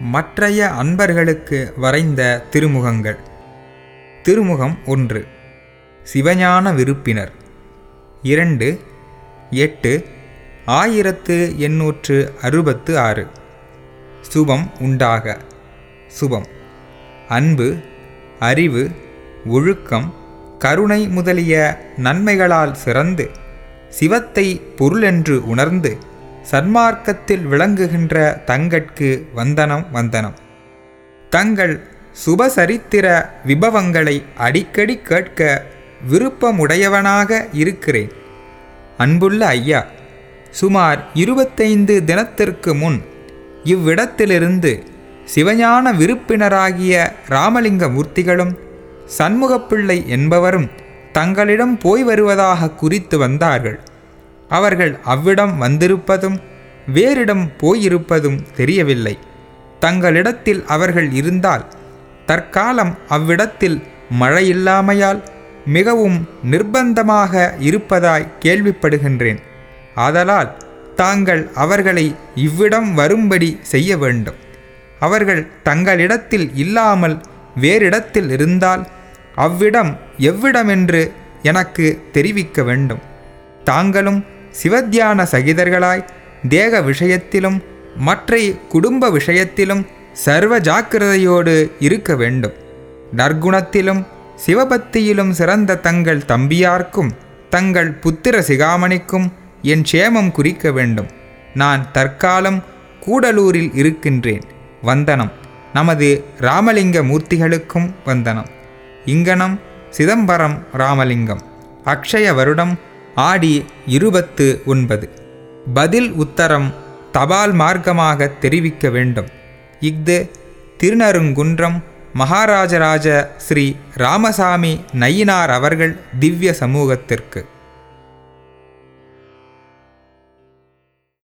மற்றைய அன்பர்களுக்கு வரைந்த திருமுகங்கள். திருமுகம் ஒன்று. சிவஞான விருப்பினர். இரண்டு. எட்டு. ஆயிரத்து எண்ணூற்று அறுபத்து ஆறு. சுபம் உண்டாக. சுபம். அன்பு அறிவு ஒழுக்கம் கருணை முதலிய நன்மைகளால் சிறந்து சிவத்தை பொருளென்று உணர்ந்து சன்மார்க்கத்தில் விளங்குகின்ற தங்கட்கு வந்தனம் வந்தனம். தங்கள் சுபசரித்திர விபவங்களை அடிக்கடி கேட்க விருப்பமுடையவனாக இருக்கிறேன். அன்புள்ள ஐயா சுமார் இருபத்தைந்து தினத்திற்கு முன் இவ்விடத்திலிருந்து சிவஞான விருப்பினராகிய ராமலிங்க மூர்த்திகளும் சண்முகப்பிள்ளை என்பவரும் தங்களிடம் போய் வருவதாக குறித்து வந்தார்கள். அவர்கள் அவ்விடம் வந்திருப்பதும் வேறிடம் போயிருப்பதும் தெரியவில்லை. தங்களிடத்தில் அவர்கள் இருந்தால் தற்காலம் அவ்விடத்தில் மழையில்லாமையால் மிகவும் நிர்பந்தமாக இருப்பதாய் கேள்விப்படுகின்றேன். ஆதலால் தாங்கள் அவர்களை இவ்விடம் வரும்படி செய்ய வேண்டும். அவர்கள் தங்களிடத்தில் இல்லாமல் வேறிடத்தில் இருந்தால் அவ்விடம் எவ்விடமென்று எனக்கு தெரிவிக்க வேண்டும். தாங்களும் சிவத்தியான சகிதர்களாய் தேக விஷயத்திலும் மற்ற குடும்ப விஷயத்திலும் சர்வ ஜாக்கிரதையோடு இருக்க வேண்டும். நற்குணத்திலும் சிவபக்தியிலும் சிறந்த தங்கள் தம்பியார்க்கும் தங்கள் புத்திர சிகாமணிக்கும் என் சேமம் குறிக்க வேண்டும். நான் தற்காலம் கூடலூரில் இருக்கின்றேன். வந்தனம். நமது ராமலிங்க மூர்த்திகளுக்கும் வந்தனம். இங்கனம் சிதம்பரம் ராமலிங்கம். அக்ஷய வருடம் ஆடி இருபத்து ஒன்பது. பதில் உத்தரம் தபால் மார்க்கமாக தெரிவிக்க வேண்டும். இஃது திருநருங்குன்றம் மகாராஜராஜ ஸ்ரீ ராமசாமி நயினார் அவர்கள் திவ்ய சமூகத்திற்கு.